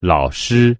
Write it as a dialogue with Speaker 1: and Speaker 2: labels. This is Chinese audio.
Speaker 1: 老师。